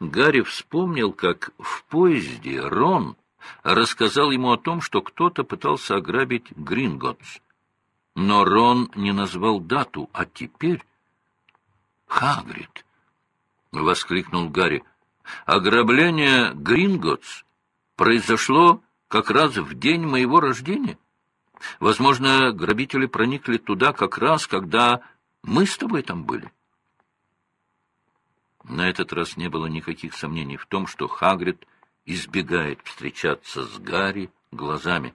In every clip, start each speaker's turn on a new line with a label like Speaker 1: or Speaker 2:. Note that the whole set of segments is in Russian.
Speaker 1: Гарри вспомнил, как в поезде Рон рассказал ему о том, что кто-то пытался ограбить Гринготс. Но Рон не назвал дату, а теперь... «Хагрид!» — воскликнул Гарри. «Ограбление Гринготс произошло как раз в день моего рождения. Возможно, грабители проникли туда как раз, когда мы с тобой там были». На этот раз не было никаких сомнений в том, что Хагрид избегает встречаться с Гарри глазами.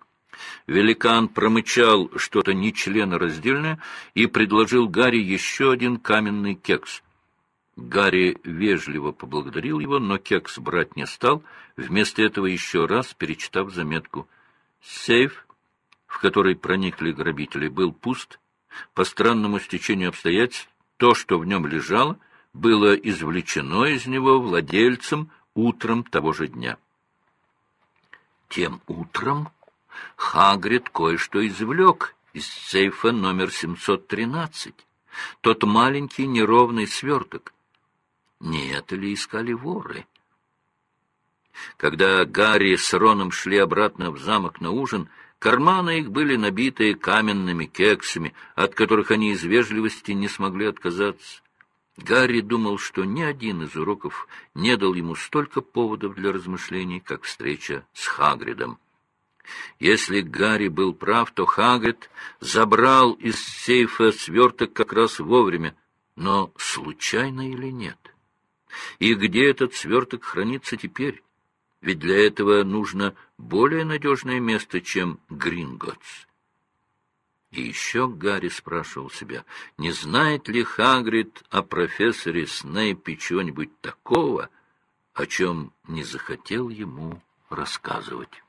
Speaker 1: Великан промычал что-то нечленораздельное и предложил Гарри еще один каменный кекс. Гарри вежливо поблагодарил его, но кекс брать не стал, вместо этого еще раз перечитав заметку. Сейф, в который проникли грабители, был пуст. По странному стечению обстоятельств, то, что в нем лежало, было извлечено из него владельцем утром того же дня. Тем утром Хагрид кое-что извлек из сейфа номер 713. Тот маленький неровный сверток. Не это ли искали воры? Когда Гарри с Роном шли обратно в замок на ужин, карманы их были набиты каменными кексами, от которых они из вежливости не смогли отказаться. Гарри думал, что ни один из уроков не дал ему столько поводов для размышлений, как встреча с Хагридом. Если Гарри был прав, то Хагрид забрал из сейфа сверток как раз вовремя, но случайно или нет? И где этот сверток хранится теперь? Ведь для этого нужно более надежное место, чем Гринготс. И еще Гарри спрашивал себя, не знает ли Хагрид о профессоре Снейпе чего-нибудь такого, о чем не захотел ему рассказывать.